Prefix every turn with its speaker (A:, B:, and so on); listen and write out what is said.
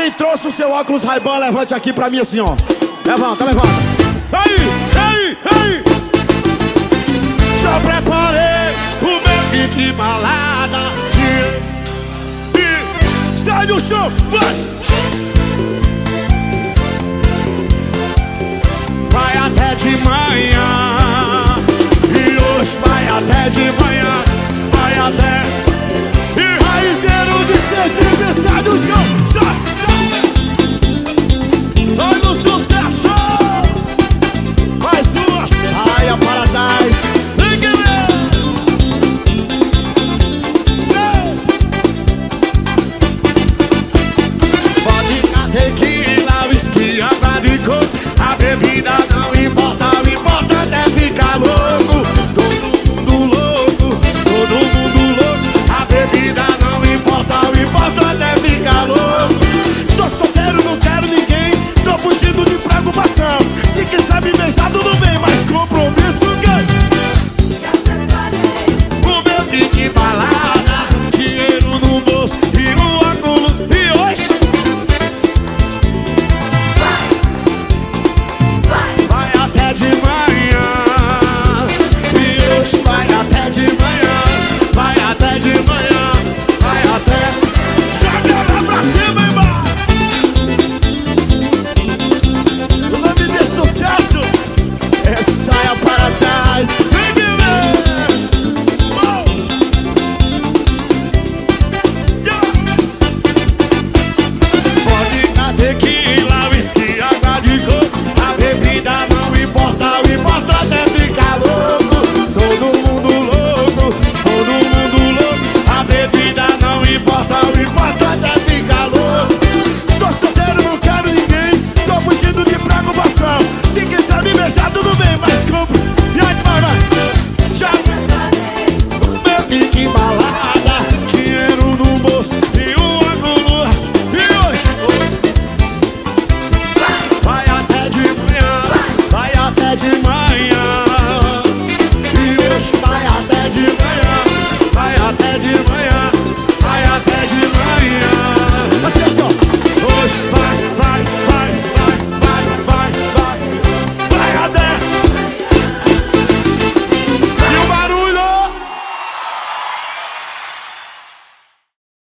A: Quem trouxe o seu óculos Ray-Ban, levante aqui pra mim assim, ó. Levanta, levanta. Aí, aí, aí.
B: já preparei o meu kit de balada. E, e, sai do chão, vai! Vai até de manhã.